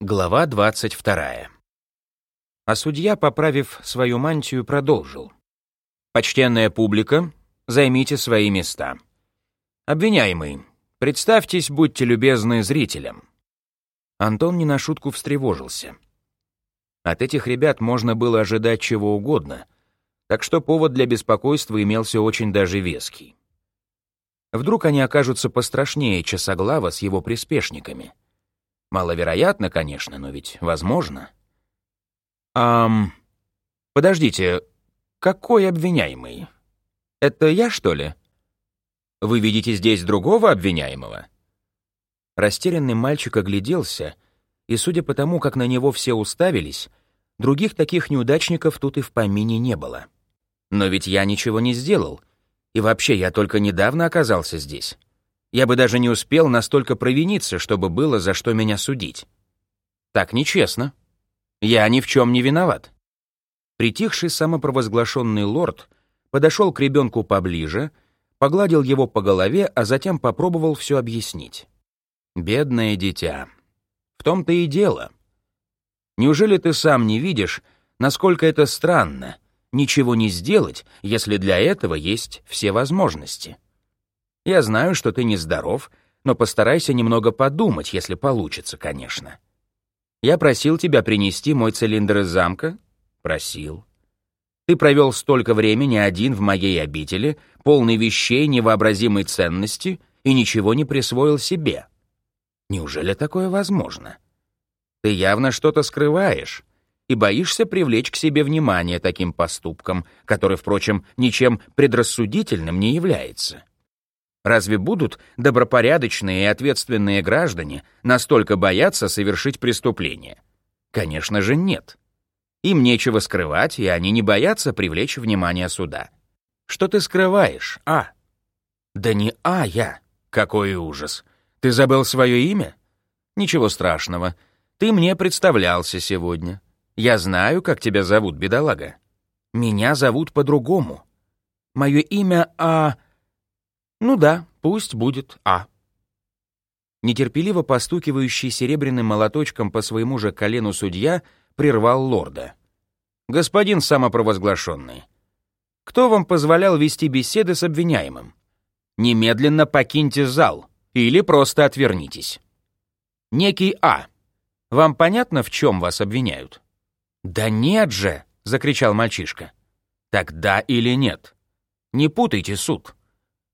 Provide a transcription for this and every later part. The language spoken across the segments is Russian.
Глава 22. А судья, поправив свою мантию, продолжил. «Почтенная публика, займите свои места. Обвиняемый, представьтесь, будьте любезны зрителям». Антон не на шутку встревожился. От этих ребят можно было ожидать чего угодно, так что повод для беспокойства имелся очень даже веский. Вдруг они окажутся пострашнее Часоглава с его приспешниками — Маловероятно, конечно, но ведь возможно. Ам... Подождите, какой обвиняемый? Это я, что ли? Вы видите здесь другого обвиняемого? Растерянный мальчик огляделся, и, судя по тому, как на него все уставились, других таких неудачников тут и в помине не было. Но ведь я ничего не сделал, и вообще я только недавно оказался здесь. Я бы даже не успел настолько провиниться, чтобы было за что меня судить. Так нечестно. Я ни в чем не виноват. Притихший самопровозглашенный лорд подошел к ребенку поближе, погладил его по голове, а затем попробовал все объяснить. «Бедное дитя. В том-то и дело. Неужели ты сам не видишь, насколько это странно, ничего не сделать, если для этого есть все возможности?» Я знаю, что ты нездоров, но постарайся немного подумать, если получится, конечно. Я просил тебя принести мой цилиндр из замка? Просил. Ты провел столько времени один в моей обители, полный вещей невообразимой ценности, и ничего не присвоил себе. Неужели такое возможно? Ты явно что-то скрываешь и боишься привлечь к себе внимание таким поступком, который, впрочем, ничем предрассудительным не является. Разве будут добропорядочные и ответственные граждане настолько бояться совершить преступление? Конечно же, нет. Им нечего скрывать, и они не боятся привлечь внимание суда. Что ты скрываешь, А? Да не А я. Какой ужас. Ты забыл свое имя? Ничего страшного. Ты мне представлялся сегодня. Я знаю, как тебя зовут, бедолага. Меня зовут по-другому. Мое имя А... Ну да, пусть будет А. Нетерпеливо постукивающий серебряным молоточком по своему же колену судья прервал лорда. «Господин самопровозглашенный, кто вам позволял вести беседы с обвиняемым? Немедленно покиньте зал или просто отвернитесь. Некий А. Вам понятно, в чем вас обвиняют?» «Да нет же!» — закричал мальчишка. «Так да или нет? Не путайте суд».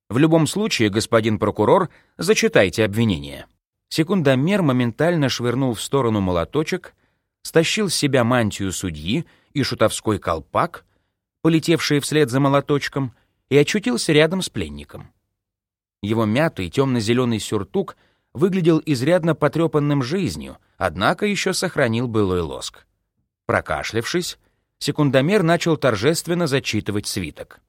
В любом случае, господин прокурор, зачитайте обвинение». Секундомер моментально швырнул в сторону молоточек, стащил с себя мантию судьи и шутовской колпак, полетевшие вслед за молоточком, и очутился рядом с пленником. Его мятый темно-зеленый сюртук выглядел изрядно потрепанным жизнью, однако еще сохранил былой лоск. Прокашлявшись, секундомер начал торжественно зачитывать свиток.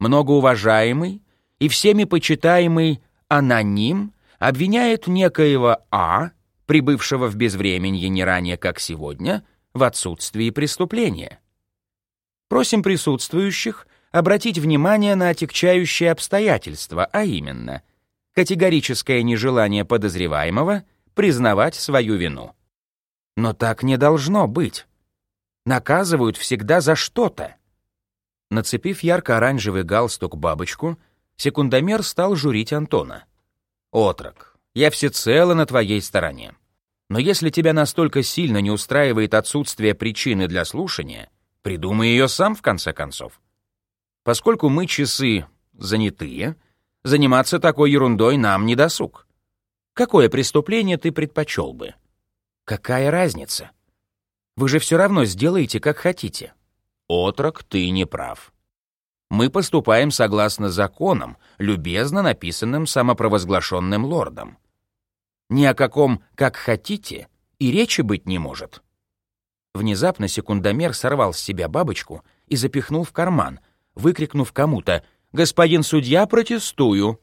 «Многоуважаемый и всеми почитаемый аноним обвиняет некоего А, прибывшего в безвременье не ранее, как сегодня, в отсутствии преступления. Просим присутствующих обратить внимание на отягчающие обстоятельства, а именно категорическое нежелание подозреваемого признавать свою вину. Но так не должно быть. Наказывают всегда за что-то. Нацепив ярко-оранжевый галстук-бабочку, секундомер стал журить Антона. «Отрок, я всецело на твоей стороне. Но если тебя настолько сильно не устраивает отсутствие причины для слушания, придумай ее сам в конце концов. Поскольку мы часы занятые, заниматься такой ерундой нам не досуг. Какое преступление ты предпочел бы? Какая разница? Вы же все равно сделаете, как хотите. Отрок, ты не прав мы поступаем согласно законам, любезно написанным самопровозглашенным лордом. Ни о каком «как хотите» и речи быть не может. Внезапно секундомер сорвал с себя бабочку и запихнул в карман, выкрикнув кому-то «Господин судья, протестую!»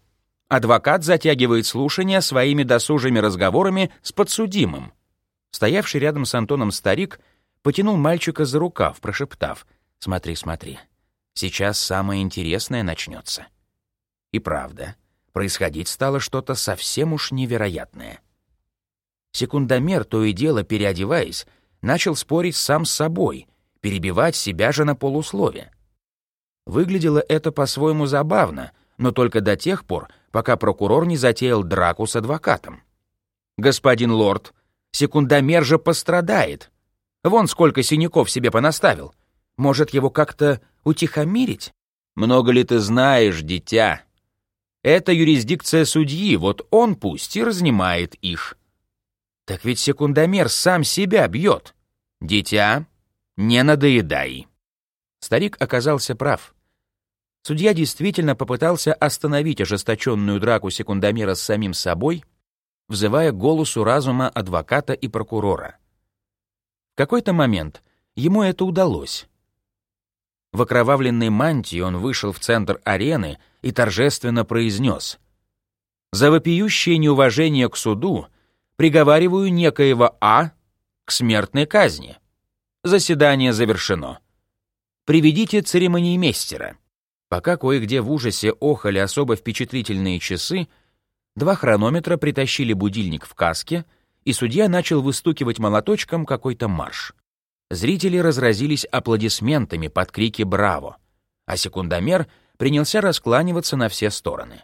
Адвокат затягивает слушание своими досужими разговорами с подсудимым. Стоявший рядом с Антоном старик потянул мальчика за рукав, прошептав «Смотри, смотри, Сейчас самое интересное начнется. И правда, происходить стало что-то совсем уж невероятное. Секундомер, то и дело переодеваясь, начал спорить сам с собой, перебивать себя же на полуслове. Выглядело это по-своему забавно, но только до тех пор, пока прокурор не затеял драку с адвокатом. «Господин лорд, секундомер же пострадает. Вон сколько синяков себе понаставил. Может, его как-то утихомирить? Много ли ты знаешь, дитя? Это юрисдикция судьи, вот он пусть и разнимает их». Так ведь секундомер сам себя бьет. Дитя, не надоедай. Старик оказался прав. Судья действительно попытался остановить ожесточенную драку секундомера с самим собой, взывая голосу разума адвоката и прокурора. В какой-то момент ему это удалось. В окровавленной мантии он вышел в центр арены и торжественно произнес «За вопиющее неуважение к суду приговариваю некоего А к смертной казни. Заседание завершено. Приведите церемониймейстера. Пока кое-где в ужасе охали особо впечатлительные часы, два хронометра притащили будильник в каске, и судья начал выстукивать молоточком какой-то марш. Зрители разразились аплодисментами под крики «Браво!», а секундомер принялся раскланиваться на все стороны.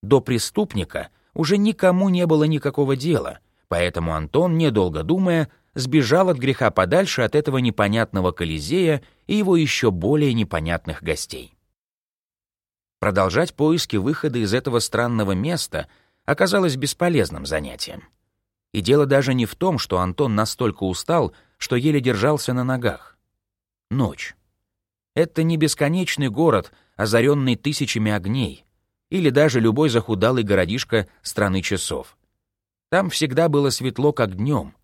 До преступника уже никому не было никакого дела, поэтому Антон, недолго думая, сбежал от греха подальше от этого непонятного Колизея и его еще более непонятных гостей. Продолжать поиски выхода из этого странного места оказалось бесполезным занятием. И дело даже не в том, что Антон настолько устал, что еле держался на ногах. Ночь. Это не бесконечный город, озаренный тысячами огней, или даже любой захудалый городишко страны часов. Там всегда было светло, как днем.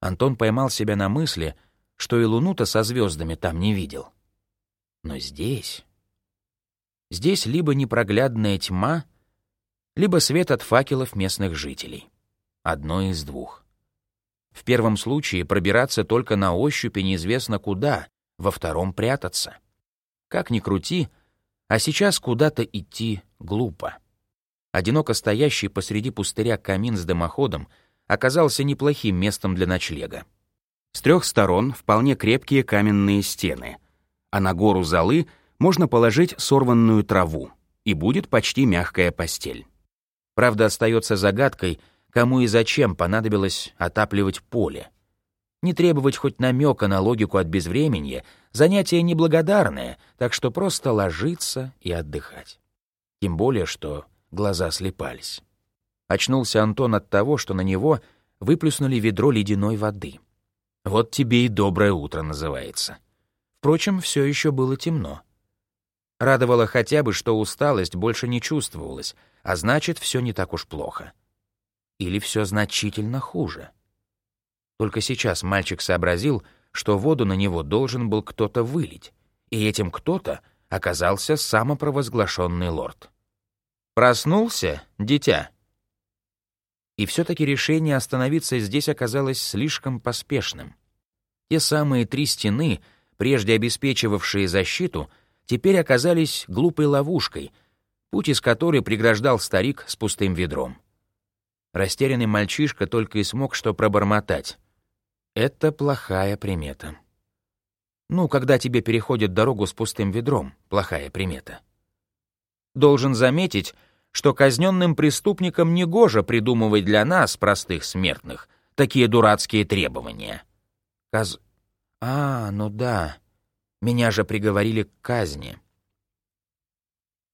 Антон поймал себя на мысли, что и луну-то со звездами там не видел. Но здесь... Здесь либо непроглядная тьма, либо свет от факелов местных жителей. Одно из двух. В первом случае пробираться только на ощупь и неизвестно куда, во втором прятаться. Как ни крути, а сейчас куда-то идти глупо. Одиноко стоящий посреди пустыря камин с дымоходом оказался неплохим местом для ночлега. С трех сторон вполне крепкие каменные стены, а на гору золы можно положить сорванную траву, и будет почти мягкая постель. Правда, остается загадкой, кому и зачем понадобилось отапливать поле. Не требовать хоть намека на логику от безвременья — занятие неблагодарное, так что просто ложиться и отдыхать. Тем более, что глаза слепались. Очнулся Антон от того, что на него выплюснули ведро ледяной воды. Вот тебе и доброе утро называется. Впрочем, все еще было темно. Радовало хотя бы, что усталость больше не чувствовалась, а значит, все не так уж плохо. Или все значительно хуже. Только сейчас мальчик сообразил, что воду на него должен был кто-то вылить, и этим кто-то оказался самопровозглашенный лорд. «Проснулся, дитя?» И все-таки решение остановиться здесь оказалось слишком поспешным. Те самые три стены, прежде обеспечивавшие защиту, теперь оказались глупой ловушкой, путь из которой преграждал старик с пустым ведром. Растерянный мальчишка только и смог что пробормотать. Это плохая примета. Ну, когда тебе переходят дорогу с пустым ведром, плохая примета. Должен заметить, что казненным преступникам негоже придумывать для нас, простых смертных, такие дурацкие требования. Каз... А, ну да, меня же приговорили к казни.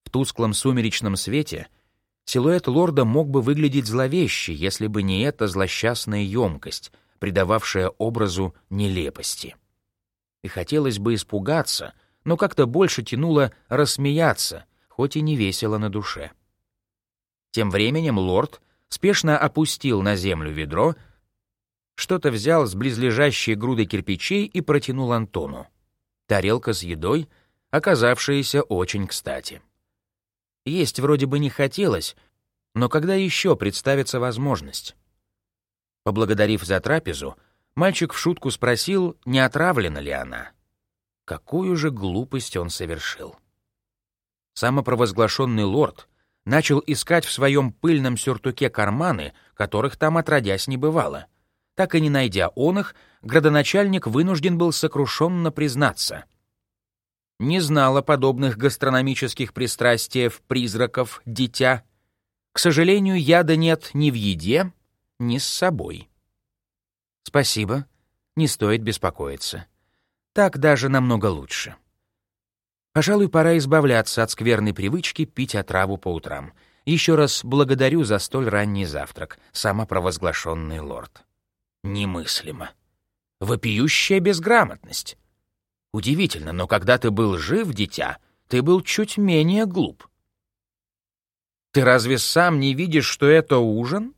В тусклом сумеречном свете силуэт лорда мог бы выглядеть зловеще, если бы не эта злосчастная емкость — придававшая образу нелепости. И хотелось бы испугаться, но как-то больше тянуло рассмеяться, хоть и не весело на душе. Тем временем лорд спешно опустил на землю ведро, что-то взял с близлежащей груды кирпичей и протянул Антону. Тарелка с едой, оказавшаяся очень кстати. Есть вроде бы не хотелось, но когда еще представится возможность? Поблагодарив за трапезу, мальчик в шутку спросил, не отравлена ли она. Какую же глупость он совершил. Самопровозглашенный лорд начал искать в своем пыльном сюртуке карманы, которых там отродясь не бывало. Так и не найдя он их, градоначальник вынужден был сокрушенно признаться. Не знал о подобных гастрономических пристрастиях призраков, дитя. К сожалению, яда нет ни в еде, ни с собой. Спасибо, не стоит беспокоиться. Так даже намного лучше. Пожалуй, пора избавляться от скверной привычки пить отраву по утрам. Еще раз благодарю за столь ранний завтрак, самопровозглашенный лорд. Немыслимо. Вопиющая безграмотность. Удивительно, но когда ты был жив, дитя, ты был чуть менее глуп. Ты разве сам не видишь, что это ужин?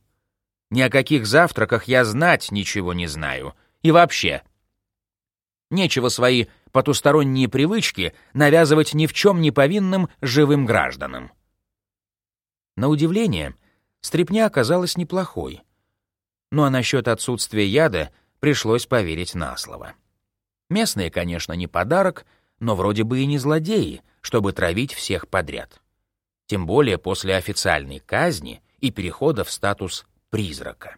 Ни о каких завтраках я знать ничего не знаю. И вообще, нечего свои потусторонние привычки навязывать ни в чем не повинным живым гражданам. На удивление, стрепня оказалась неплохой. Ну а насчет отсутствия яда пришлось поверить на слово. Местные, конечно, не подарок, но вроде бы и не злодеи, чтобы травить всех подряд. Тем более после официальной казни и перехода в статус призрака.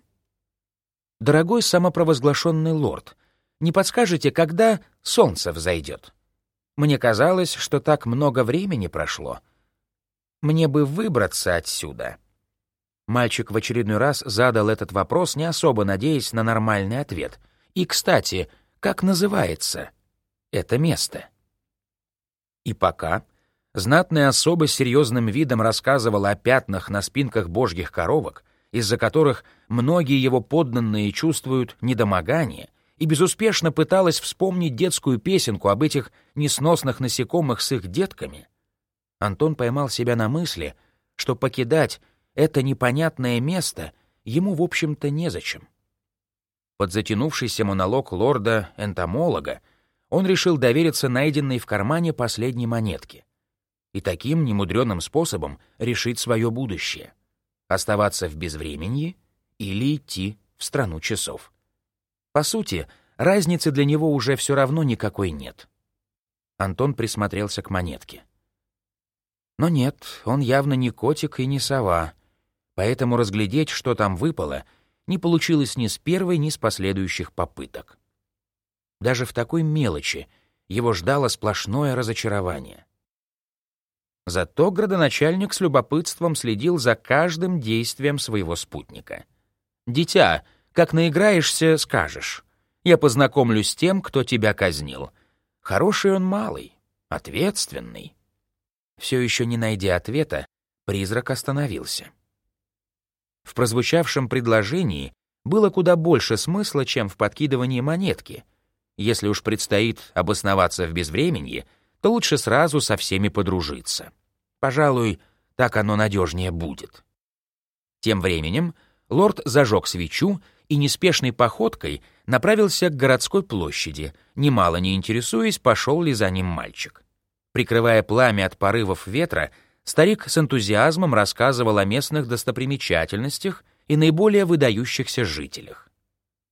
Дорогой самопровозглашенный лорд, не подскажете, когда солнце взойдет? Мне казалось, что так много времени прошло. Мне бы выбраться отсюда. Мальчик в очередной раз задал этот вопрос, не особо надеясь на нормальный ответ. И, кстати, как называется это место? И пока знатная особа серьезным видом рассказывала о пятнах на спинках божьих коровок, из-за которых многие его подданные чувствуют недомогание — и безуспешно пыталась вспомнить детскую песенку об этих несносных насекомых с их детками, Антон поймал себя на мысли, что покидать это непонятное место ему, в общем-то, незачем. Под затянувшийся монолог лорда-энтомолога он решил довериться найденной в кармане последней монетке и таким немудреным способом решить свое будущее — оставаться в безвременье или идти в страну часов. По сути, разницы для него уже все равно никакой нет. Антон присмотрелся к монетке. Но нет, он явно не котик и не сова, поэтому разглядеть, что там выпало, не получилось ни с первой, ни с последующих попыток. Даже в такой мелочи его ждало сплошное разочарование. Зато градоначальник с любопытством следил за каждым действием своего спутника. «Дитя, как наиграешься, скажешь. Я познакомлюсь с тем, кто тебя казнил. Хороший он малый, ответственный. Все еще не найдя ответа, призрак остановился. В прозвучавшем предложении было куда больше смысла, чем в подкидывании монетки. Если уж предстоит обосноваться в безвременье, то лучше сразу со всеми подружиться. Пожалуй, так оно надежнее будет. Тем временем лорд зажег свечу и неспешной походкой направился к городской площади, немало не интересуясь, пошел ли за ним мальчик. Прикрывая пламя от порывов ветра, старик с энтузиазмом рассказывал о местных достопримечательностях и наиболее выдающихся жителях.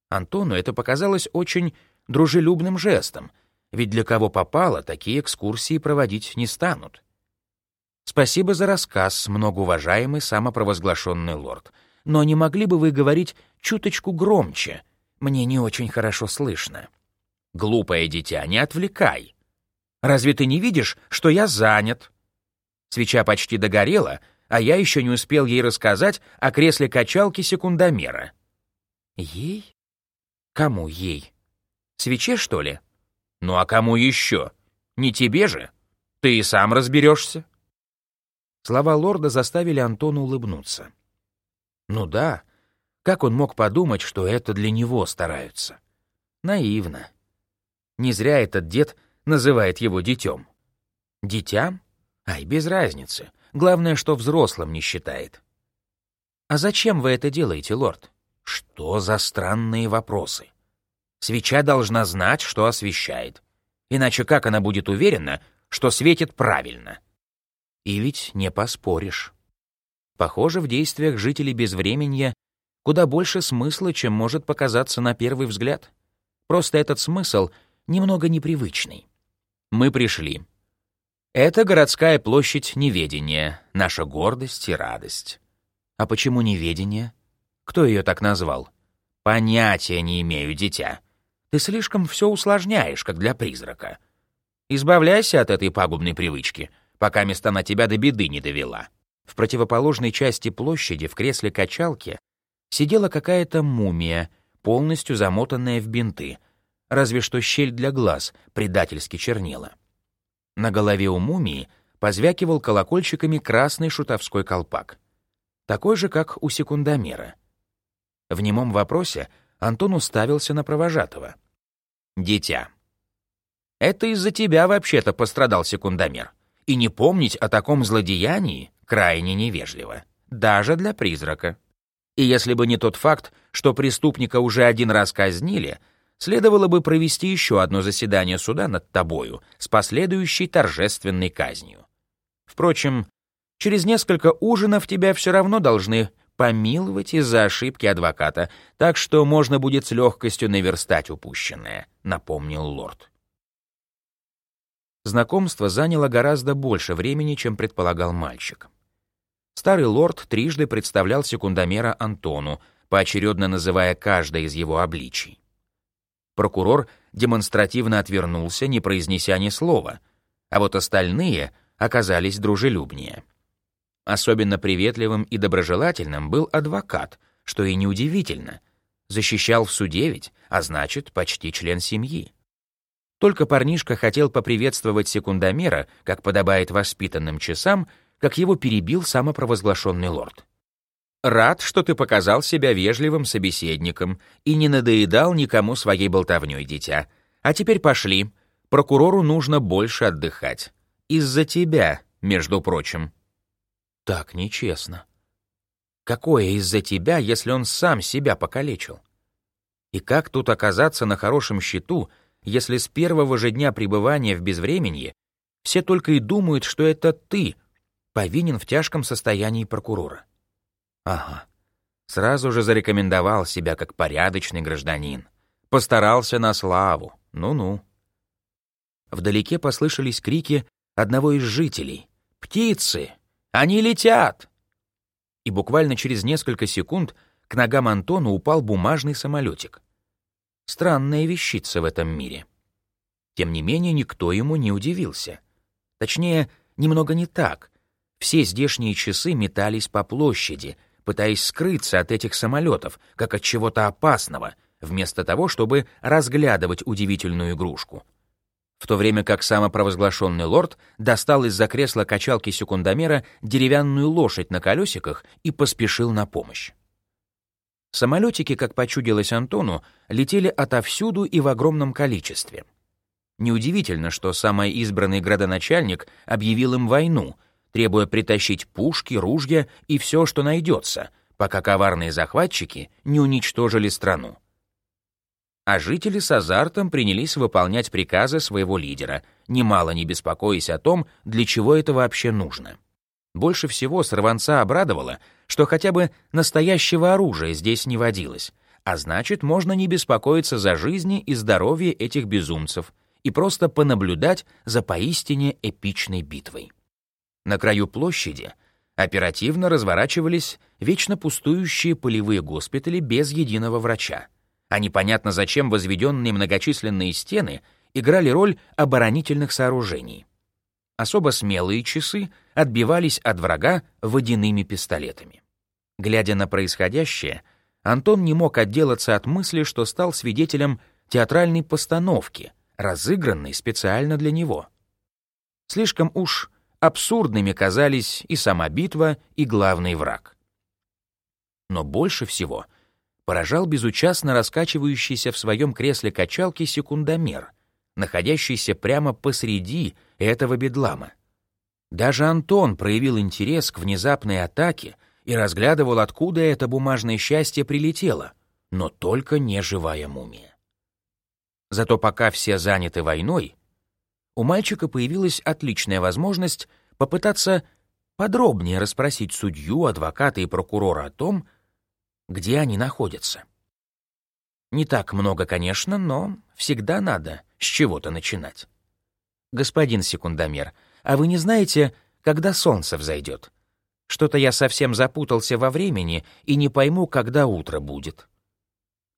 Антону это показалось очень дружелюбным жестом, ведь для кого попало, такие экскурсии проводить не станут. Спасибо за рассказ, многоуважаемый самопровозглашенный лорд — но не могли бы вы говорить чуточку громче? Мне не очень хорошо слышно. Глупое дитя, не отвлекай. Разве ты не видишь, что я занят? Свеча почти догорела, а я еще не успел ей рассказать о кресле качалки секундомера. Ей? Кому ей? Свече, что ли? Ну а кому еще? Не тебе же? Ты и сам разберешься. Слова лорда заставили Антона улыбнуться. Ну да, как он мог подумать, что это для него стараются? Наивно. Не зря этот дед называет его детем. Дитям? Ай, без разницы. Главное, что взрослым не считает. А зачем вы это делаете, лорд? Что за странные вопросы? Свеча должна знать, что освещает. Иначе как она будет уверена, что светит правильно? И ведь не поспоришь. Похоже, в действиях жителей безвременья куда больше смысла, чем может показаться на первый взгляд. Просто этот смысл немного непривычный. Мы пришли. Это городская площадь неведения, наша гордость и радость. А почему неведение? Кто ее так назвал? Понятия не имею, дитя. Ты слишком все усложняешь, как для призрака. Избавляйся от этой пагубной привычки, пока места на тебя до беды не довела. В противоположной части площади, в кресле качалки, сидела какая-то мумия, полностью замотанная в бинты, разве что щель для глаз предательски чернела. На голове у мумии позвякивал колокольчиками красный шутовской колпак, такой же, как у секундомера. В немом вопросе Антон уставился на провожатого. «Дитя, это из-за тебя вообще-то пострадал секундомер, и не помнить о таком злодеянии крайне невежливо, даже для призрака». И если бы не тот факт, что преступника уже один раз казнили, следовало бы провести еще одно заседание суда над тобою с последующей торжественной казнью. Впрочем, через несколько ужинов тебя все равно должны помиловать из-за ошибки адвоката, так что можно будет с легкостью наверстать упущенное», — напомнил лорд. Знакомство заняло гораздо больше времени, чем предполагал мальчик. Старый лорд трижды представлял секундомера Антону, поочередно называя каждое из его обличий. Прокурор демонстративно отвернулся, не произнеся ни слова, а вот остальные оказались дружелюбнее. Особенно приветливым и доброжелательным был адвокат, что и неудивительно. Защищал в суде ведь, а значит, почти член семьи. Только парнишка хотел поприветствовать секундомера, как подобает воспитанным часам, как его перебил самопровозглашенный лорд. «Рад, что ты показал себя вежливым собеседником и не надоедал никому своей болтовнёй, дитя. А теперь пошли. Прокурору нужно больше отдыхать. Из-за тебя, между прочим». Так нечестно. Какое из-за тебя, если он сам себя покалечил? И как тут оказаться на хорошем счету, если с первого же дня пребывания в безвременье все только и думают, что это ты повинен в тяжком состоянии прокурора. Ага. Сразу же зарекомендовал себя как порядочный гражданин. Постарался на славу. Ну-ну. Вдалеке послышались крики одного из жителей. «Птицы! Они летят!» И буквально через несколько секунд к ногам Антона упал бумажный самолетик. Странная вещица в этом мире. Тем не менее, никто ему не удивился. Точнее, немного не так. Все здешние часы метались по площади, пытаясь скрыться от этих самолетов, как от чего-то опасного, вместо того, чтобы разглядывать удивительную игрушку. В то время как самопровозглашенный лорд достал из-за кресла качалки секундомера деревянную лошадь на колесиках и поспешил на помощь. Самолетики, как почудилось Антону, летели отовсюду и в огромном количестве. Неудивительно, что самый избранный градоначальник объявил им войну — требуя притащить пушки, ружья и все, что найдется, пока коварные захватчики не уничтожили страну. А жители с азартом принялись выполнять приказы своего лидера, немало не беспокоясь о том, для чего это вообще нужно. Больше всего сорванца обрадовало, что хотя бы настоящего оружия здесь не водилось, а значит, можно не беспокоиться за жизни и здоровье этих безумцев и просто понаблюдать за поистине эпичной битвой. На краю площади оперативно разворачивались вечно пустующие полевые госпитали без единого врача, а непонятно зачем возведенные многочисленные стены играли роль оборонительных сооружений. Особо смелые часы отбивались от врага водяными пистолетами. Глядя на происходящее, Антон не мог отделаться от мысли, что стал свидетелем театральной постановки, разыгранной специально для него. Слишком уж абсурдными казались и сама битва, и главный враг. Но больше всего поражал безучастно раскачивающийся в своем кресле качалки секундомер, находящийся прямо посреди этого бедлама. Даже Антон проявил интерес к внезапной атаке и разглядывал, откуда это бумажное счастье прилетело, но только не живая мумия. Зато пока все заняты войной, у мальчика появилась отличная возможность попытаться подробнее расспросить судью, адвоката и прокурора о том, где они находятся. Не так много, конечно, но всегда надо с чего-то начинать. Господин секундомер, а вы не знаете, когда солнце взойдет? Что-то я совсем запутался во времени и не пойму, когда утро будет».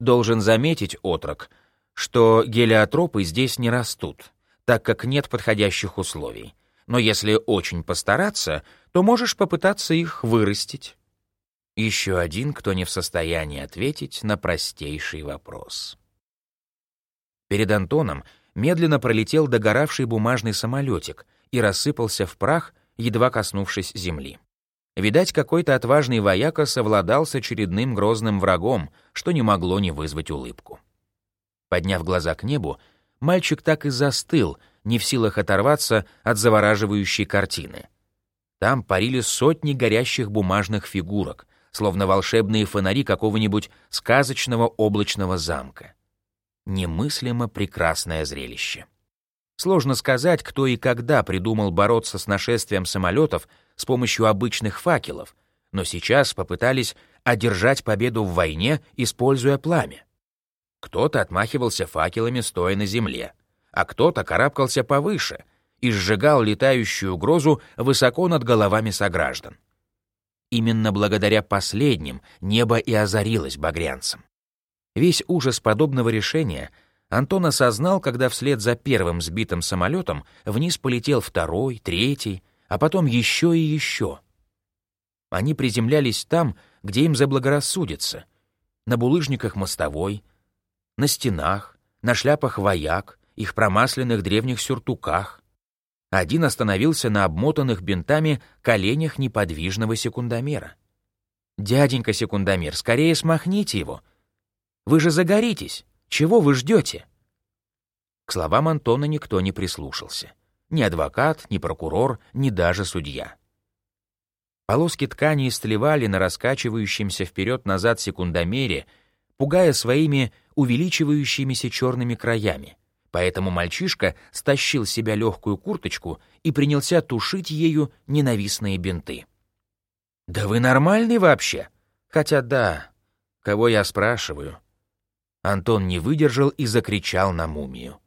Должен заметить, отрок, что гелиотропы здесь не растут, так как нет подходящих условий. Но если очень постараться, то можешь попытаться их вырастить. Еще один, кто не в состоянии ответить на простейший вопрос. Перед Антоном медленно пролетел догоравший бумажный самолетик и рассыпался в прах, едва коснувшись земли. Видать, какой-то отважный вояка совладал с очередным грозным врагом, что не могло не вызвать улыбку. Подняв глаза к небу, мальчик так и застыл, не в силах оторваться от завораживающей картины. Там парили сотни горящих бумажных фигурок, словно волшебные фонари какого-нибудь сказочного облачного замка. Немыслимо прекрасное зрелище. Сложно сказать, кто и когда придумал бороться с нашествием самолетов с помощью обычных факелов, но сейчас попытались одержать победу в войне, используя пламя. Кто-то отмахивался факелами, стоя на земле, а кто-то карабкался повыше и сжигал летающую угрозу высоко над головами сограждан. Именно благодаря последним небо и озарилось багрянцем. Весь ужас подобного решения Антон осознал, когда вслед за первым сбитым самолетом вниз полетел второй, третий, а потом еще и еще. Они приземлялись там, где им заблагорассудится, на булыжниках мостовой, на стенах, на шляпах вояк, их промасленных древних сюртуках. Один остановился на обмотанных бинтами коленях неподвижного секундомера. «Дяденька секундомер, скорее смахните его. Вы же загоритесь. Чего вы ждете?» К словам Антона никто не прислушался. Ни адвокат, ни прокурор, ни даже судья. Полоски ткани истлевали на раскачивающемся вперед-назад секундомере, пугая своими увеличивающимися черными краями. Поэтому мальчишка стащил с себя легкую курточку и принялся тушить ею ненавистные бинты. «Да вы нормальный вообще? Хотя да, кого я спрашиваю?» Антон не выдержал и закричал на мумию.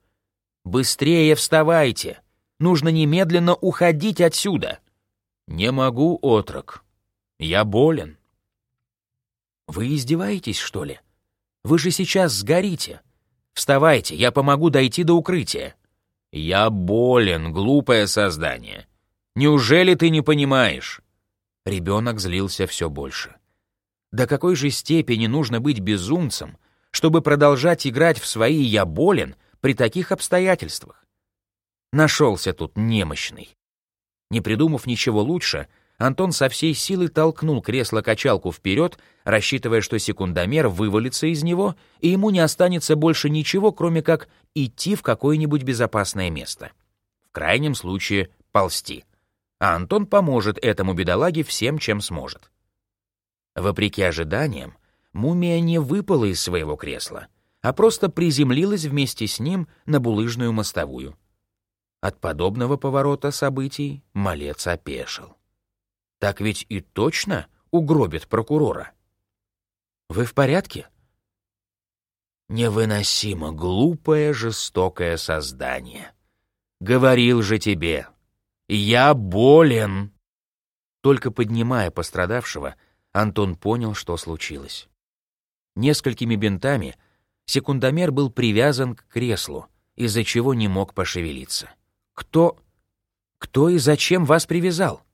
«Быстрее вставайте! Нужно немедленно уходить отсюда!» «Не могу, отрок. Я болен». «Вы издеваетесь, что ли? Вы же сейчас сгорите. Вставайте, я помогу дойти до укрытия». «Я болен, глупое создание. Неужели ты не понимаешь?» Ребенок злился все больше. До какой же степени нужно быть безумцем, чтобы продолжать играть в свои «я болен» при таких обстоятельствах? Нашелся тут немощный. Не придумав ничего лучше, Антон со всей силы толкнул кресло-качалку вперед, рассчитывая, что секундомер вывалится из него, и ему не останется больше ничего, кроме как идти в какое-нибудь безопасное место. В крайнем случае — ползти. А Антон поможет этому бедолаге всем, чем сможет. Вопреки ожиданиям, мумия не выпала из своего кресла, а просто приземлилась вместе с ним на булыжную мостовую. От подобного поворота событий малец опешил. Так ведь и точно угробит прокурора. Вы в порядке? Невыносимо глупое, жестокое создание. Говорил же тебе, я болен. Только поднимая пострадавшего, Антон понял, что случилось. Несколькими бинтами секундомер был привязан к креслу, из-за чего не мог пошевелиться. Кто... кто и зачем вас привязал?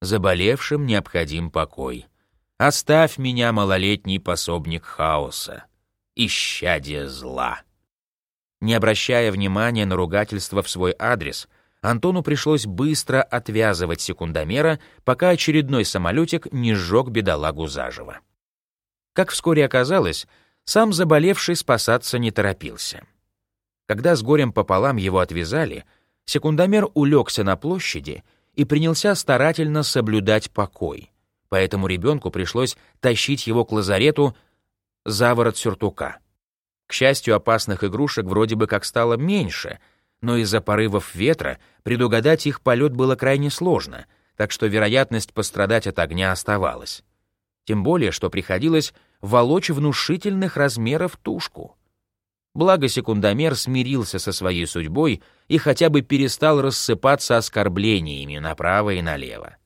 Заболевшим необходим покой. Оставь меня, малолетний пособник хаоса, исчадие зла. Не обращая внимания на ругательство в свой адрес, Антону пришлось быстро отвязывать секундомера, пока очередной самолетик не сжег бедолагу заживо. Как вскоре оказалось, сам заболевший спасаться не торопился. Когда с горем пополам его отвязали, секундомер улегся на площади и принялся старательно соблюдать покой. Поэтому ребенку пришлось тащить его к лазарету за ворот сюртука. К счастью, опасных игрушек вроде бы как стало меньше, но из-за порывов ветра предугадать их полет было крайне сложно, так что вероятность пострадать от огня оставалась. Тем более, что приходилось волочь внушительных размеров тушку. Благо секундомер смирился со своей судьбой и хотя бы перестал рассыпаться оскорблениями направо и налево.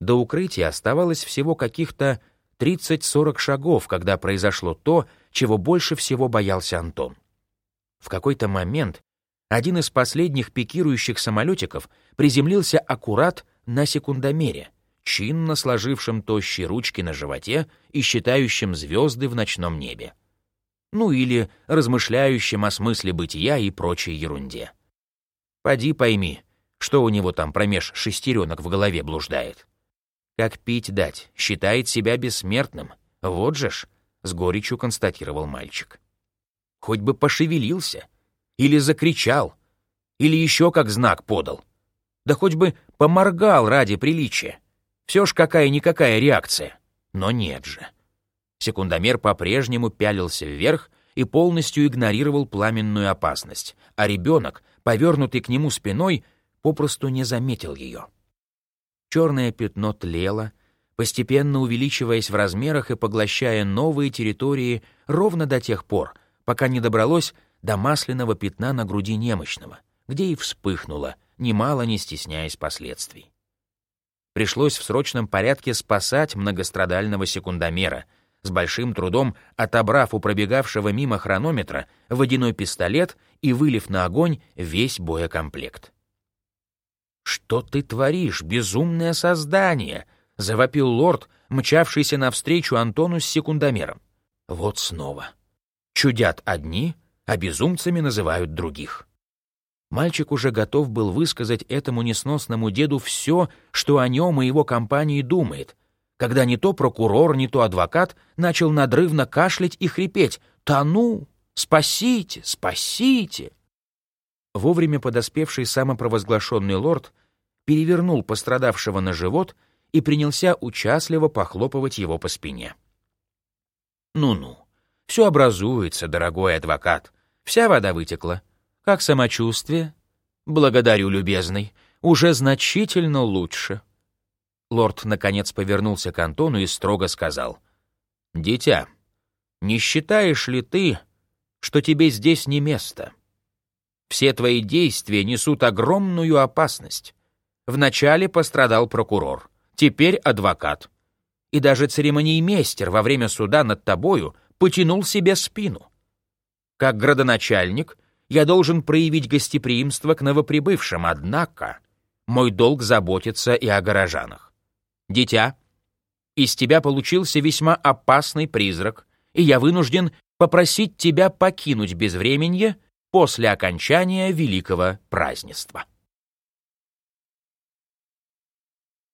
До укрытия оставалось всего каких-то 30-40 шагов, когда произошло то, чего больше всего боялся Антон. В какой-то момент один из последних пикирующих самолетиков приземлился аккурат на секундомере, чинно сложившем тощие ручки на животе и считающим звезды в ночном небе ну или размышляющим о смысле бытия и прочей ерунде. Поди пойми, что у него там промеж шестеренок в голове блуждает. Как пить дать, считает себя бессмертным. Вот же ж, с горечью констатировал мальчик. Хоть бы пошевелился, или закричал, или еще как знак подал. Да хоть бы поморгал ради приличия. Все ж какая-никакая реакция. Но нет же. Секундомер по-прежнему пялился вверх и полностью игнорировал пламенную опасность, а ребенок, повернутый к нему спиной, попросту не заметил ее. Черное пятно тлело, постепенно увеличиваясь в размерах и поглощая новые территории ровно до тех пор, пока не добралось до масляного пятна на груди немощного, где и вспыхнуло, немало не стесняясь последствий. Пришлось в срочном порядке спасать многострадального секундомера — с большим трудом отобрав у пробегавшего мимо хронометра водяной пистолет и вылив на огонь весь боекомплект. «Что ты творишь, безумное создание?» — завопил лорд, мчавшийся навстречу Антону с секундомером. «Вот снова. Чудят одни, а безумцами называют других». Мальчик уже готов был высказать этому несносному деду все, что о нем и его компании думает, когда не то прокурор, не то адвокат начал надрывно кашлять и хрипеть «Тону! Спасите! Спасите!» Вовремя подоспевший самопровозглашенный лорд перевернул пострадавшего на живот и принялся участливо похлопывать его по спине. «Ну-ну, все образуется, дорогой адвокат. Вся вода вытекла. Как самочувствие?» «Благодарю, любезный. Уже значительно лучше». Лорд, наконец, повернулся к Антону и строго сказал. «Дитя, не считаешь ли ты, что тебе здесь не место? Все твои действия несут огромную опасность. Вначале пострадал прокурор, теперь адвокат. И даже церемониймейстер во время суда над тобою потянул себе спину. Как градоначальник я должен проявить гостеприимство к новоприбывшим, однако мой долг заботиться и о горожанах. «Дитя, из тебя получился весьма опасный призрак, и я вынужден попросить тебя покинуть безвременье после окончания великого празднества».